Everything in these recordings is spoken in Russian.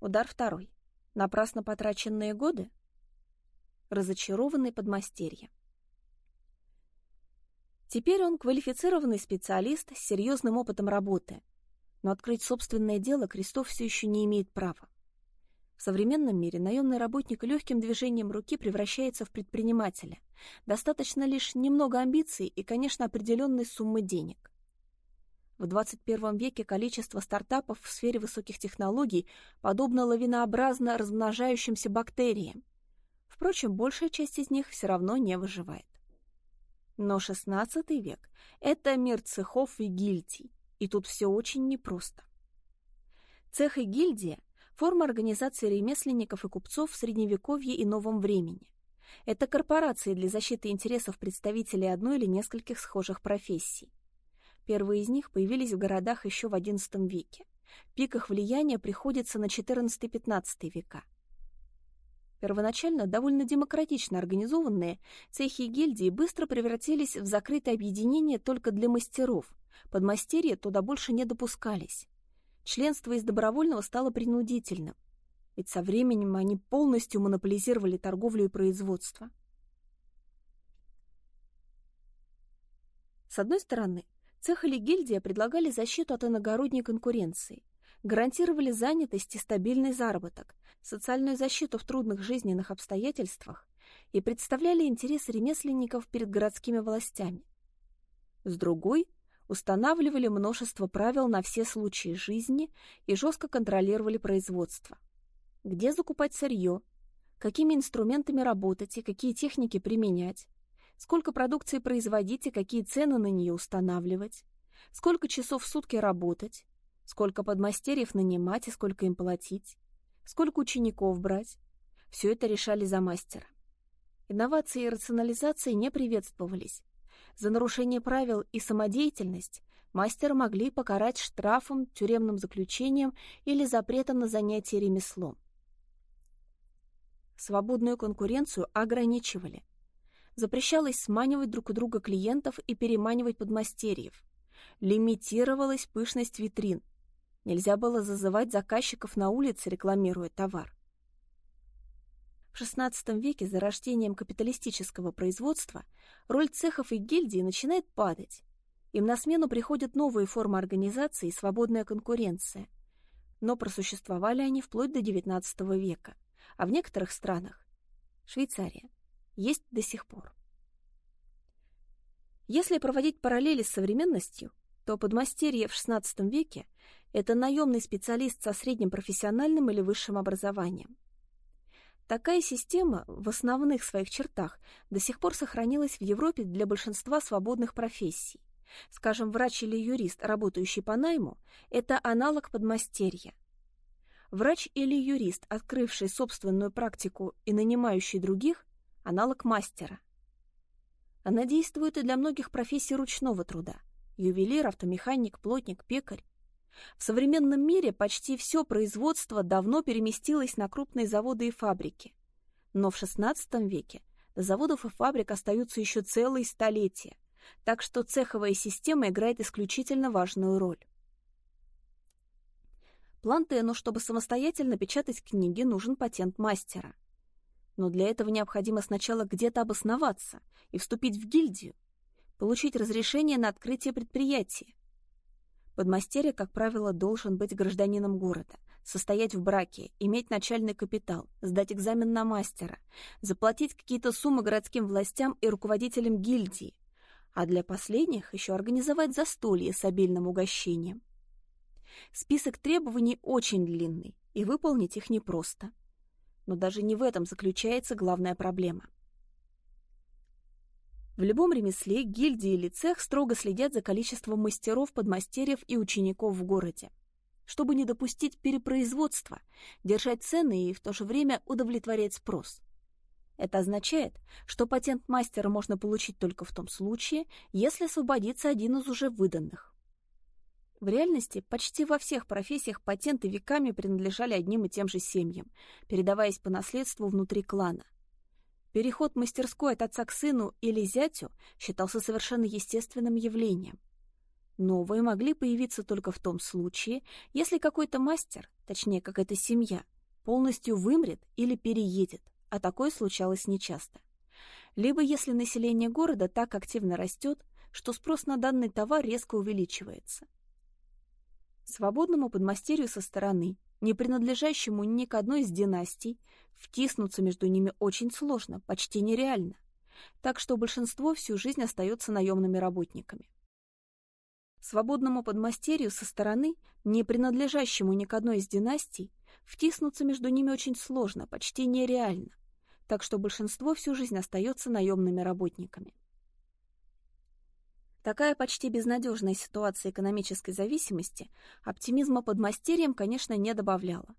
Удар второй. Напрасно потраченные годы? Разочарованный подмастерье. Теперь он квалифицированный специалист с серьезным опытом работы, но открыть собственное дело Крестов все еще не имеет права. В современном мире наемный работник легким движением руки превращается в предпринимателя. Достаточно лишь немного амбиций и, конечно, определенной суммы денег. В 21 веке количество стартапов в сфере высоких технологий подобно лавинообразно размножающимся бактериям. Впрочем, большая часть из них все равно не выживает. Но XVI век — это мир цехов и гильдий, и тут все очень непросто. Цех и гильдия — форма организации ремесленников и купцов в Средневековье и Новом времени. Это корпорации для защиты интересов представителей одной или нескольких схожих профессий. Первые из них появились в городах еще в XI веке. Пик их влияния приходится на XIV-XV века. Первоначально довольно демократично организованные цехи и гильдии быстро превратились в закрытое объединение только для мастеров. Подмастерья туда больше не допускались. Членство из добровольного стало принудительным, ведь со временем они полностью монополизировали торговлю и производство. С одной стороны, цех или гильдия предлагали защиту от иногородней конкуренции, гарантировали занятость и стабильный заработок, социальную защиту в трудных жизненных обстоятельствах и представляли интересы ремесленников перед городскими властями. С другой – устанавливали множество правил на все случаи жизни и жестко контролировали производство. Где закупать сырье, какими инструментами работать и какие техники применять, сколько продукции производить и какие цены на нее устанавливать, сколько часов в сутки работать, сколько подмастерьев нанимать и сколько им платить, сколько учеников брать. Все это решали за мастера. Инновации и рационализации не приветствовались. За нарушение правил и самодеятельность мастера могли покарать штрафом, тюремным заключением или запретом на занятие ремеслом. Свободную конкуренцию ограничивали. Запрещалось сманивать друг у друга клиентов и переманивать подмастерьев. Лимитировалась пышность витрин, Нельзя было зазывать заказчиков на улице, рекламируя товар. В XVI веке за рождением капиталистического производства роль цехов и гильдий начинает падать. Им на смену приходят новые формы организации и свободная конкуренция. Но просуществовали они вплоть до XIX века, а в некоторых странах, Швейцария, есть до сих пор. Если проводить параллели с современностью, то подмастерье в XVI веке – это наемный специалист со средним профессиональным или высшим образованием. Такая система в основных своих чертах до сих пор сохранилась в Европе для большинства свободных профессий. Скажем, врач или юрист, работающий по найму, это аналог подмастерья. Врач или юрист, открывший собственную практику и нанимающий других, аналог мастера. Она действует и для многих профессий ручного труда – ювелир, автомеханик, плотник, пекарь. В современном мире почти все производство давно переместилось на крупные заводы и фабрики. Но в XVI веке до заводов и фабрик остаются еще целые столетия, так что цеховая система играет исключительно важную роль. Плантену, чтобы самостоятельно печатать книги, нужен патент мастера. Но для этого необходимо сначала где-то обосноваться и вступить в гильдию, получить разрешение на открытие предприятия. Подмастерье, как правило, должен быть гражданином города, состоять в браке, иметь начальный капитал, сдать экзамен на мастера, заплатить какие-то суммы городским властям и руководителям гильдии, а для последних еще организовать застолье с обильным угощением. Список требований очень длинный, и выполнить их непросто. Но даже не в этом заключается главная проблема – в любом ремесле, гильдии или цех строго следят за количеством мастеров, подмастерьев и учеников в городе, чтобы не допустить перепроизводства, держать цены и в то же время удовлетворять спрос. Это означает, что патент мастера можно получить только в том случае, если освободится один из уже выданных. В реальности почти во всех профессиях патенты веками принадлежали одним и тем же семьям, передаваясь по наследству внутри клана – Переход мастерской от отца к сыну или зятю считался совершенно естественным явлением. Новые могли появиться только в том случае, если какой-то мастер, точнее какая-то семья, полностью вымрет или переедет, а такое случалось нечасто. Либо если население города так активно растет, что спрос на данный товар резко увеличивается. Свободному подмастерью со стороны, не принадлежащему ни к одной из династий, втиснуться между ними очень сложно, почти нереально. Так что большинство всю жизнь остается наемными работниками. Свободному подмастерью со стороны, не принадлежащему ни к одной из династий, втиснуться между ними очень сложно, почти нереально, так что большинство всю жизнь остается наемными работниками. Такая почти безнадежная ситуация экономической зависимости оптимизма подмастерьем, конечно, не добавляла,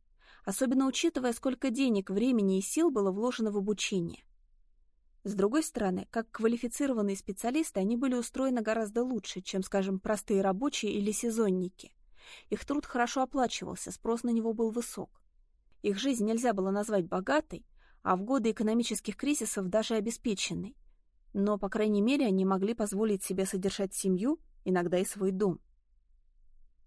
особенно учитывая, сколько денег, времени и сил было вложено в обучение. С другой стороны, как квалифицированные специалисты, они были устроены гораздо лучше, чем, скажем, простые рабочие или сезонники. Их труд хорошо оплачивался, спрос на него был высок. Их жизнь нельзя было назвать богатой, а в годы экономических кризисов даже обеспеченной. Но, по крайней мере, они могли позволить себе содержать семью, иногда и свой дом.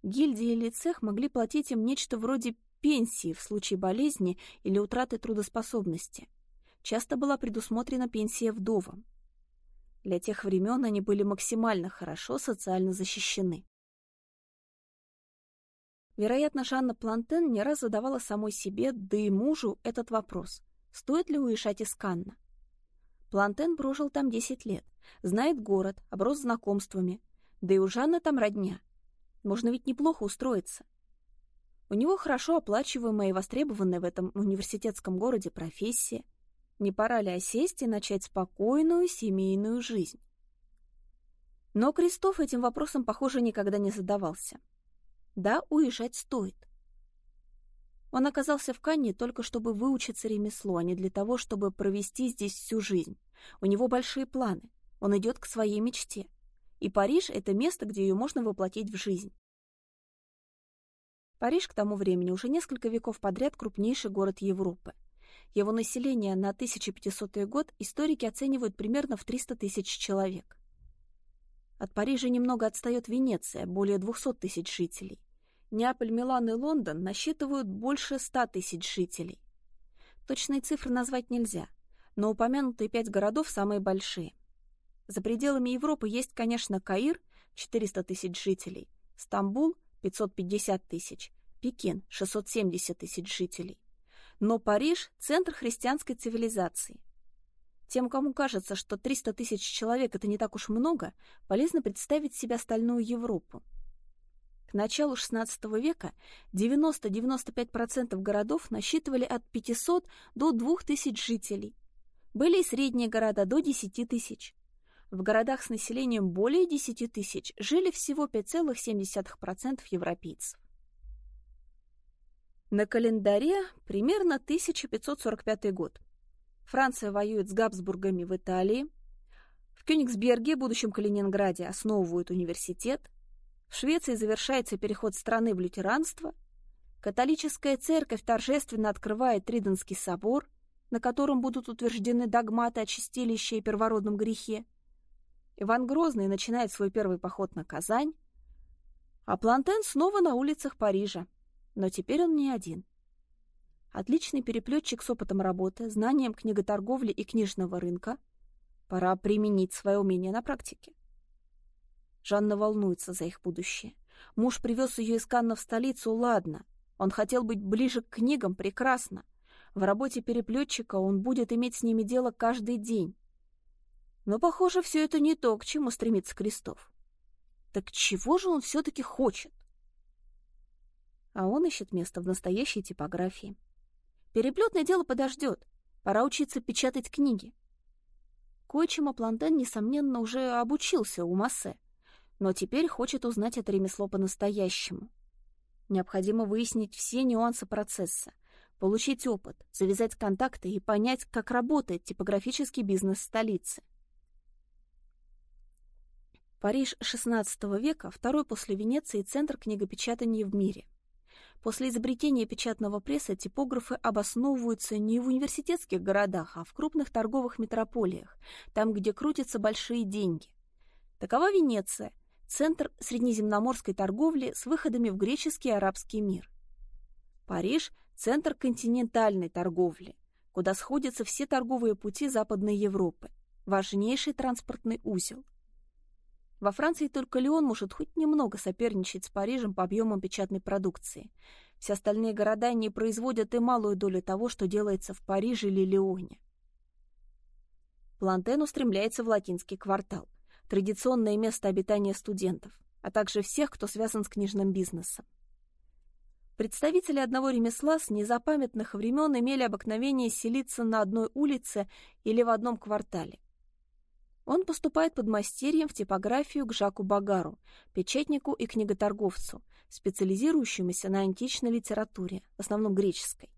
Гильдии или цех могли платить им нечто вроде пенсии в случае болезни или утраты трудоспособности – часто была предусмотрена пенсия вдовам. Для тех времен они были максимально хорошо социально защищены. Вероятно, Жанна Плантен не раз задавала самой себе, да и мужу, этот вопрос. Стоит ли уезжать из Канна? Плантен прожил там 10 лет, знает город, оброс знакомствами. Да и у Жанны там родня. Можно ведь неплохо устроиться. У него хорошо оплачиваемая и востребованная в этом университетском городе профессия. Не пора ли осесть и начать спокойную семейную жизнь? Но Крестов этим вопросом, похоже, никогда не задавался. Да, уезжать стоит. Он оказался в Канне только чтобы выучиться ремеслу, а не для того, чтобы провести здесь всю жизнь. У него большие планы. Он идет к своей мечте. И Париж — это место, где ее можно воплотить в жизнь. Париж к тому времени уже несколько веков подряд крупнейший город Европы. Его население на 1500 год историки оценивают примерно в 300 тысяч человек. От Парижа немного отстает Венеция, более 200 тысяч жителей. Неаполь, Милан и Лондон насчитывают больше 100 тысяч жителей. Точные цифры назвать нельзя, но упомянутые пять городов самые большие. За пределами Европы есть, конечно, Каир, 400 тысяч жителей, Стамбул, 550 тысяч, Пекин, 670 тысяч жителей. Но Париж – центр христианской цивилизации. Тем, кому кажется, что 300 тысяч человек – это не так уж много, полезно представить себе остальную Европу. К началу XVI века 90-95% городов насчитывали от 500 до 2000 жителей. Были и средние города до 10 тысяч. В городах с населением более 10 тысяч жили всего 5,7% европейцев. На календаре примерно 1545 год. Франция воюет с Габсбургами в Италии. В Кёнигсберге, будущем Калининграде, основывают университет. В Швеции завершается переход страны в лютеранство. Католическая церковь торжественно открывает Триденский собор, на котором будут утверждены догматы о чистилище и первородном грехе. Иван Грозный начинает свой первый поход на Казань, а Плантен снова на улицах Парижа. Но теперь он не один. Отличный переплетчик с опытом работы, знанием книготорговли и книжного рынка. Пора применить свое умение на практике. Жанна волнуется за их будущее. Муж привез ее из Канна в столицу, ладно. Он хотел быть ближе к книгам, прекрасно. В работе переплетчика он будет иметь с ними дело каждый день. Но, похоже, все это не то, к чему стремится Крестов. Так чего же он все-таки хочет? а он ищет место в настоящей типографии. Переплетное дело подождет. Пора учиться печатать книги. Кое-чему Плантен, несомненно, уже обучился у Массе, но теперь хочет узнать это ремесло по-настоящему. Необходимо выяснить все нюансы процесса, получить опыт, завязать контакты и понять, как работает типографический бизнес столицы. Париж XVI века, второй после Венеции центр книгопечатания в мире. После изобретения печатного пресса типографы обосновываются не в университетских городах, а в крупных торговых метрополиях, там, где крутятся большие деньги. Такова Венеция, центр среднеземноморской торговли с выходами в греческий и арабский мир. Париж – центр континентальной торговли, куда сходятся все торговые пути Западной Европы, важнейший транспортный узел. Во Франции только Лион может хоть немного соперничать с Парижем по объемам печатной продукции. Все остальные города не производят и малую долю того, что делается в Париже или Лионе. Плантен устремляется в латинский квартал, традиционное место обитания студентов, а также всех, кто связан с книжным бизнесом. Представители одного ремесла с незапамятных времен имели обыкновение селиться на одной улице или в одном квартале. Он поступает под мастерьем в типографию к Жаку Багару, печатнику и книготорговцу, специализирующемуся на античной литературе, в основном греческой.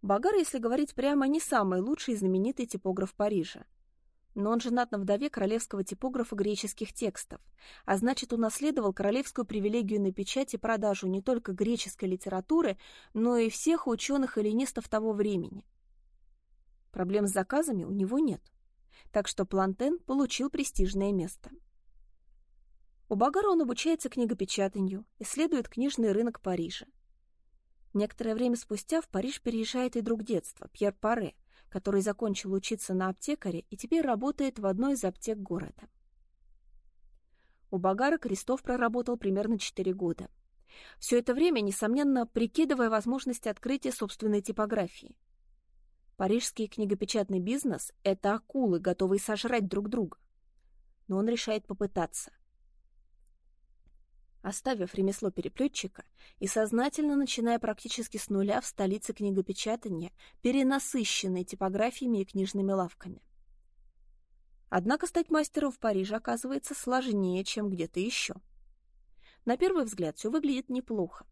Багар, если говорить прямо, не самый лучший и знаменитый типограф Парижа. Но он женат на вдове королевского типографа греческих текстов, а значит, унаследовал королевскую привилегию на печать и продажу не только греческой литературы, но и всех ученых-эллинистов того времени. Проблем с заказами у него нет так что Плантен получил престижное место. У Багара он обучается книгопечатанию, исследует книжный рынок Парижа. Некоторое время спустя в Париж переезжает и друг детства, Пьер Паре, который закончил учиться на аптекаре и теперь работает в одной из аптек города. У Багара Крестов проработал примерно 4 года. Все это время, несомненно, прикидывая возможности открытия собственной типографии. Парижский книгопечатный бизнес — это акулы, готовые сожрать друг друга. Но он решает попытаться. Оставив ремесло переплетчика и сознательно начиная практически с нуля в столице книгопечатания, перенасыщенной типографиями и книжными лавками. Однако стать мастером в Париже оказывается сложнее, чем где-то еще. На первый взгляд все выглядит неплохо.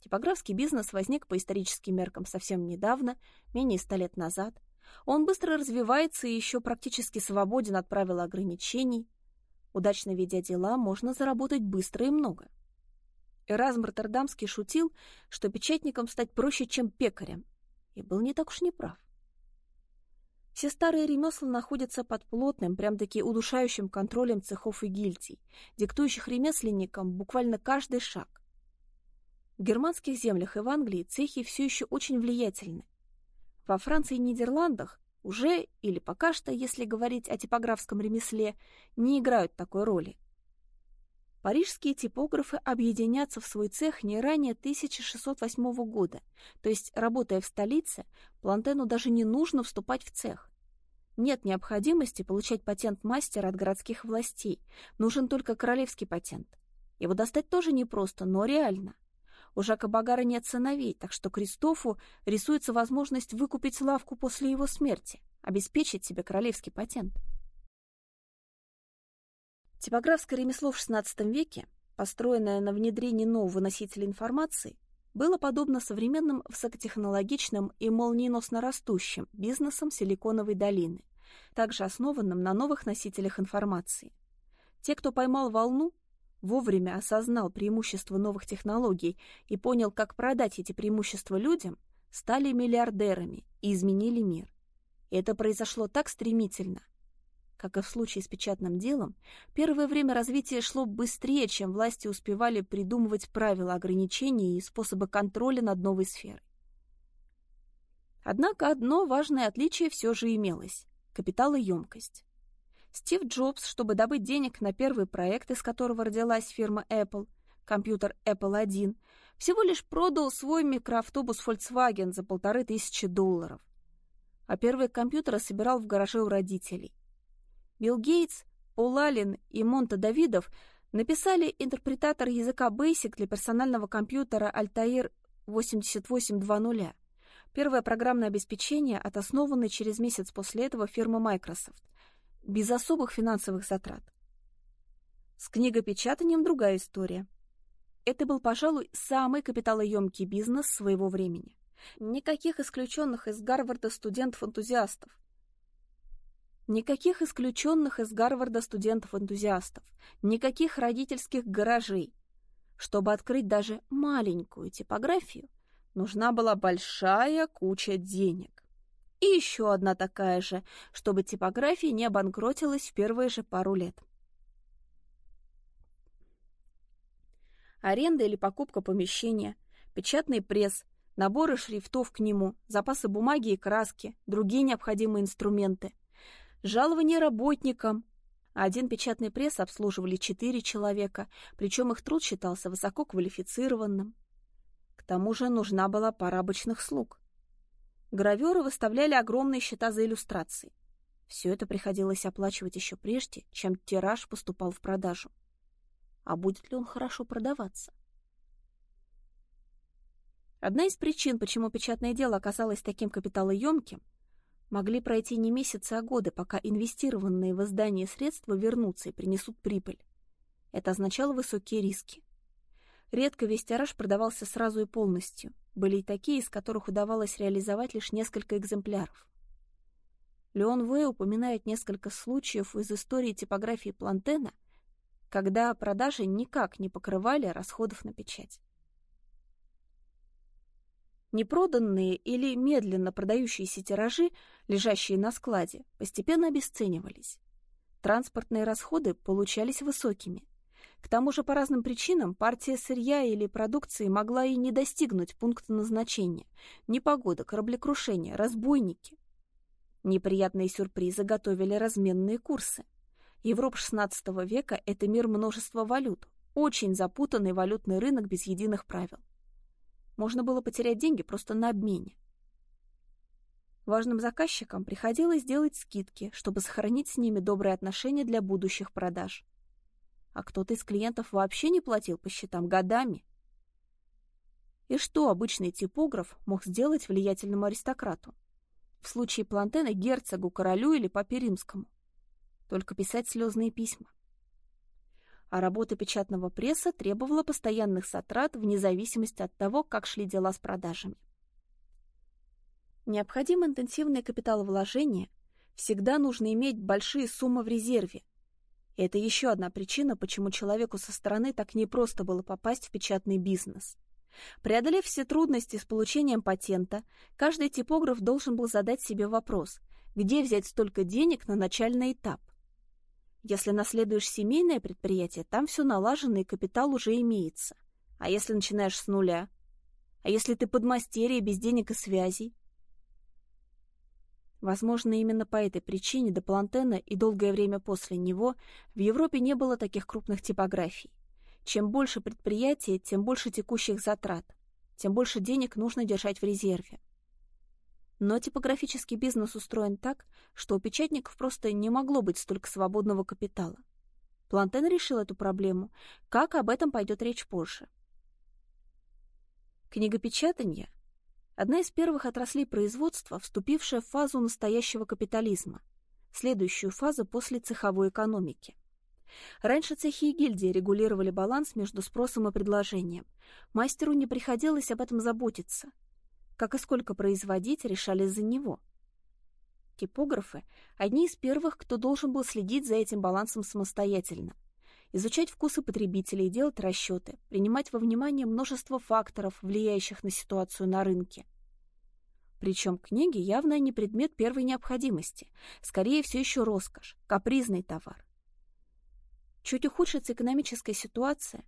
Типографский бизнес возник по историческим меркам совсем недавно, менее ста лет назад. Он быстро развивается и еще практически свободен от правил ограничений. Удачно ведя дела, можно заработать быстро и много. Эразм Роттердамский шутил, что печатником стать проще, чем пекарем, и был не так уж неправ. Все старые ремесла находятся под плотным, прям-таки удушающим контролем цехов и гильдий, диктующих ремесленникам буквально каждый шаг. В германских землях и в Англии цехи все еще очень влиятельны. Во Франции и Нидерландах уже, или пока что, если говорить о типографском ремесле, не играют такой роли. Парижские типографы объединятся в свой цех не ранее 1608 года, то есть, работая в столице, Плантену даже не нужно вступать в цех. Нет необходимости получать патент мастера от городских властей, нужен только королевский патент. Его достать тоже непросто, но реально. У Жака Багара нет сыновей, так что Кристофу рисуется возможность выкупить лавку после его смерти, обеспечить себе королевский патент. Типографское ремесло в XVI веке, построенное на внедрении нового носителя информации, было подобно современным высокотехнологичным и молниеносно растущим бизнесам Силиконовой долины, также основанным на новых носителях информации. Те, кто поймал волну, вовремя осознал преимущества новых технологий и понял, как продать эти преимущества людям, стали миллиардерами и изменили мир. Это произошло так стремительно. Как и в случае с печатным делом, первое время развития шло быстрее, чем власти успевали придумывать правила ограничений и способы контроля над новой сферой. Однако одно важное отличие все же имелось – капиталоемкость. Стив Джобс, чтобы добыть денег на первый проект, из которого родилась фирма Apple, компьютер Apple 1, всего лишь продал свой микроавтобус Volkswagen за полторы тысячи долларов. А первые компьютеры собирал в гараже у родителей. Билл Гейтс, Пол Аллен и Монта Давидов написали интерпретатор языка BASIC для персонального компьютера Altair 8820. Первое программное обеспечение от основанной через месяц после этого фирмы Microsoft без особых финансовых затрат. С книгопечатанием другая история. Это был, пожалуй, самый капиталоемкий бизнес своего времени. Никаких исключенных из Гарварда студентов-энтузиастов. Никаких исключенных из Гарварда студентов-энтузиастов. Никаких родительских гаражей. Чтобы открыть даже маленькую типографию, нужна была большая куча денег и еще одна такая же, чтобы типография не обанкротилась в первые же пару лет. Аренда или покупка помещения, печатный пресс, наборы шрифтов к нему, запасы бумаги и краски, другие необходимые инструменты, жалование работникам. Один печатный пресс обслуживали четыре человека, причем их труд считался высококвалифицированным. К тому же нужна была пара обычных слуг. Граверы выставляли огромные счета за иллюстрации. Все это приходилось оплачивать еще прежде, чем тираж поступал в продажу. А будет ли он хорошо продаваться? Одна из причин, почему печатное дело оказалось таким капиталоемким, могли пройти не месяцы, а годы, пока инвестированные в издание средства вернутся и принесут прибыль. Это означало высокие риски. Редко весь тираж продавался сразу и полностью. Были и такие, из которых удавалось реализовать лишь несколько экземпляров. Леон Вэй упоминает несколько случаев из истории типографии Плантена, когда продажи никак не покрывали расходов на печать. Непроданные или медленно продающиеся тиражи, лежащие на складе, постепенно обесценивались. Транспортные расходы получались высокими. К тому же по разным причинам партия сырья или продукции могла и не достигнуть пункта назначения. Непогода, кораблекрушение, разбойники. Неприятные сюрпризы готовили разменные курсы. Европа XVI века – это мир множества валют, очень запутанный валютный рынок без единых правил. Можно было потерять деньги просто на обмене. Важным заказчикам приходилось делать скидки, чтобы сохранить с ними добрые отношения для будущих продаж. А кто-то из клиентов вообще не платил по счетам годами. И что обычный типограф мог сделать влиятельному аристократу? В случае Плантена герцогу, королю или папе римскому. Только писать слезные письма а работа печатного пресса требовала постоянных затрат вне зависимости от того, как шли дела с продажами. Необходимо интенсивное капиталовложение, всегда нужно иметь большие суммы в резерве. Это еще одна причина, почему человеку со стороны так непросто было попасть в печатный бизнес. Преодолев все трудности с получением патента, каждый типограф должен был задать себе вопрос, где взять столько денег на начальный этап. Если наследуешь семейное предприятие, там все налажено и капитал уже имеется. А если начинаешь с нуля? А если ты подмастерье без денег и связей? Возможно, именно по этой причине до Плантена и долгое время после него в Европе не было таких крупных типографий. Чем больше предприятий, тем больше текущих затрат, тем больше денег нужно держать в резерве. Но типографический бизнес устроен так, что у печатников просто не могло быть столько свободного капитала. Плантен решил эту проблему, как об этом пойдет речь позже. Книгопечатание – одна из первых отраслей производства, вступившая в фазу настоящего капитализма, следующую фазу после цеховой экономики. Раньше цехи и гильдии регулировали баланс между спросом и предложением. Мастеру не приходилось об этом заботиться – как и сколько производить, решали за него. Типографы – одни из первых, кто должен был следить за этим балансом самостоятельно, изучать вкусы потребителей, делать расчеты, принимать во внимание множество факторов, влияющих на ситуацию на рынке. Причем книги явно не предмет первой необходимости, скорее все еще роскошь, капризный товар. Чуть ухудшится экономическая ситуация,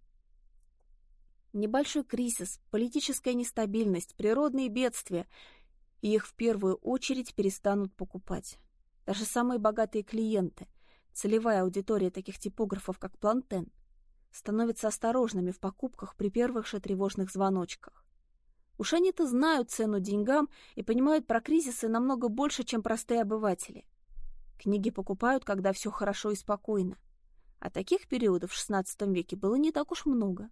Небольшой кризис, политическая нестабильность, природные бедствия, и их в первую очередь перестанут покупать. Даже самые богатые клиенты, целевая аудитория таких типографов, как Плантен, становятся осторожными в покупках при первых же тревожных звоночках. Уж они-то знают цену деньгам и понимают про кризисы намного больше, чем простые обыватели. Книги покупают, когда все хорошо и спокойно. А таких периодов в XVI веке было не так уж много.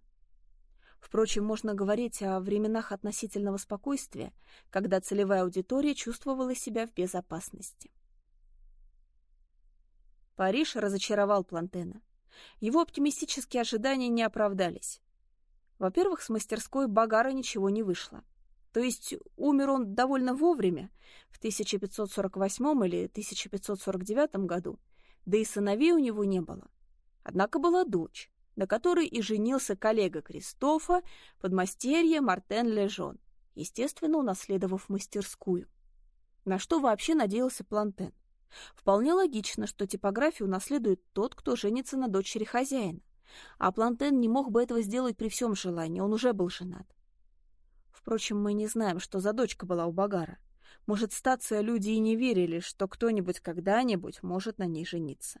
Впрочем, можно говорить о временах относительного спокойствия, когда целевая аудитория чувствовала себя в безопасности. Париж разочаровал Плантена. Его оптимистические ожидания не оправдались. Во-первых, с мастерской Багара ничего не вышло. То есть умер он довольно вовремя, в 1548 или 1549 году, да и сыновей у него не было. Однако была дочь, на которой и женился коллега Кристофа, подмастерье Мартен Лежон, естественно, унаследовав мастерскую. На что вообще надеялся Плантен? Вполне логично, что типографию наследует тот, кто женится на дочери хозяина. А Плантен не мог бы этого сделать при всем желании, он уже был женат. Впрочем, мы не знаем, что за дочка была у Багара. Может, статься люди и не верили, что кто-нибудь когда-нибудь может на ней жениться.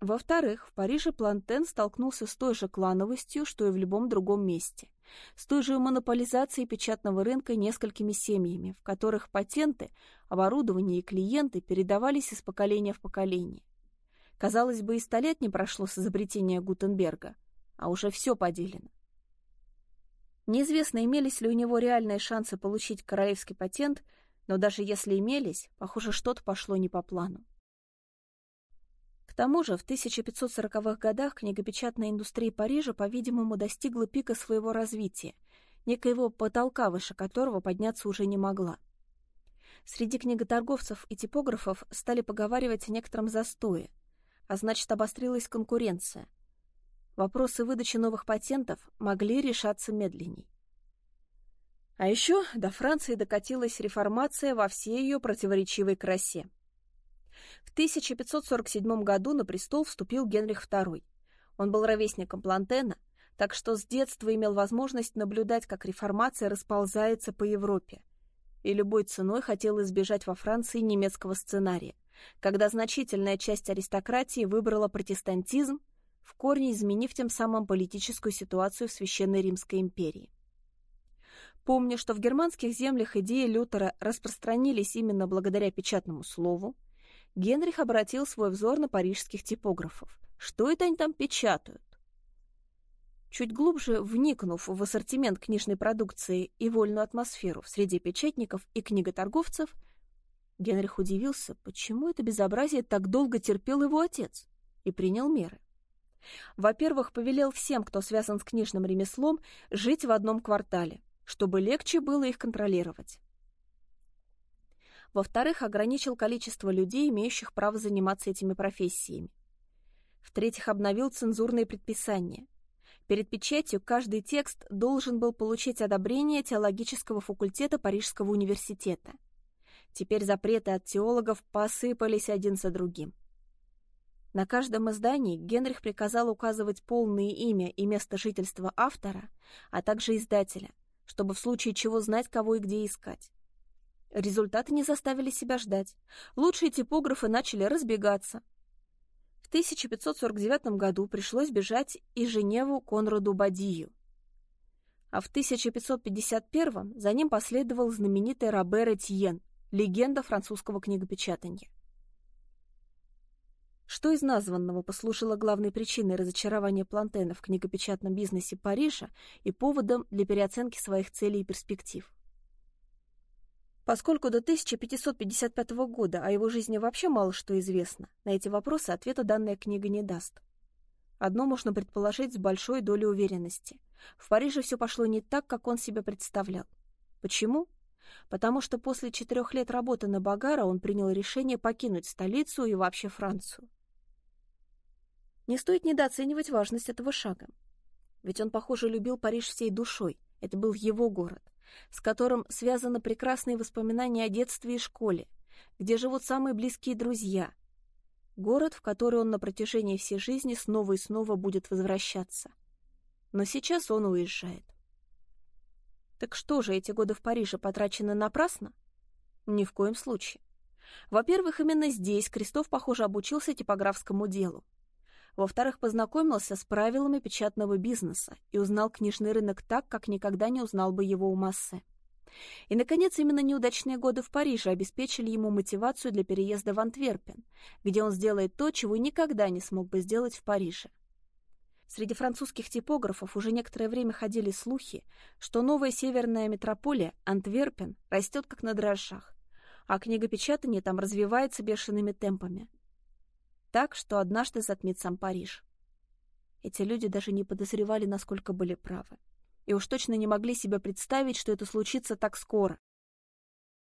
Во-вторых, в Париже Плантен столкнулся с той же клановостью, что и в любом другом месте, с той же монополизацией печатного рынка несколькими семьями, в которых патенты, оборудование и клиенты передавались из поколения в поколение. Казалось бы, и сто лет не прошло с изобретения Гутенберга, а уже все поделено. Неизвестно, имелись ли у него реальные шансы получить королевский патент, но даже если имелись, похоже, что-то пошло не по плану. К тому же в 1540-х годах книгопечатная индустрия Парижа, по-видимому, достигла пика своего развития, некоего потолка, выше которого подняться уже не могла. Среди книготорговцев и типографов стали поговаривать о некотором застое, а значит, обострилась конкуренция, вопросы выдачи новых патентов могли решаться медленней. А еще до Франции докатилась реформация во всей ее противоречивой красе. В 1547 году на престол вступил Генрих II. Он был ровесником Плантена, так что с детства имел возможность наблюдать, как реформация расползается по Европе, и любой ценой хотел избежать во Франции немецкого сценария, когда значительная часть аристократии выбрала протестантизм в корне изменив тем самым политическую ситуацию в Священной Римской империи. Помня, что в германских землях идеи Лютера распространились именно благодаря печатному слову, Генрих обратил свой взор на парижских типографов. Что это они там печатают? Чуть глубже вникнув в ассортимент книжной продукции и вольную атмосферу в среде печатников и книготорговцев, Генрих удивился, почему это безобразие так долго терпел его отец, и принял меры. Во-первых, повелел всем, кто связан с книжным ремеслом, жить в одном квартале, чтобы легче было их контролировать. Во-вторых, ограничил количество людей, имеющих право заниматься этими профессиями. В-третьих, обновил цензурные предписания. Перед печатью каждый текст должен был получить одобрение теологического факультета Парижского университета. Теперь запреты от теологов посыпались один за другим. На каждом издании Генрих приказал указывать полное имя и место жительства автора, а также издателя, чтобы в случае чего знать, кого и где искать. Результаты не заставили себя ждать. Лучшие типографы начали разбегаться. В 1549 году пришлось бежать из Женеву Конраду Бадию. А в 1551 за ним последовал знаменитый Робер Этьен, легенда французского книгопечатания. Что из названного послужило главной причиной разочарования Плантена в книгопечатном бизнесе Парижа и поводом для переоценки своих целей и перспектив? Поскольку до 1555 года о его жизни вообще мало что известно, на эти вопросы ответа данная книга не даст. Одно можно предположить с большой долей уверенности. В Париже все пошло не так, как он себе представлял. Почему? Потому что после четырех лет работы на Багара он принял решение покинуть столицу и вообще Францию. Не стоит недооценивать важность этого шага. Ведь он, похоже, любил Париж всей душой. Это был его город, с которым связаны прекрасные воспоминания о детстве и школе, где живут самые близкие друзья. Город, в который он на протяжении всей жизни снова и снова будет возвращаться. Но сейчас он уезжает. Так что же, эти годы в Париже потрачены напрасно? Ни в коем случае. Во-первых, именно здесь Крестов, похоже, обучился типографскому делу. Во-вторых, познакомился с правилами печатного бизнеса и узнал книжный рынок так, как никогда не узнал бы его у массы. И, наконец, именно неудачные годы в Париже обеспечили ему мотивацию для переезда в Антверпен, где он сделает то, чего никогда не смог бы сделать в Париже. Среди французских типографов уже некоторое время ходили слухи, что новая северная метрополия, Антверпен, растет как на дрожжах, а книгопечатание там развивается бешеными темпами так, что однажды затмит сам Париж. Эти люди даже не подозревали, насколько были правы. И уж точно не могли себе представить, что это случится так скоро.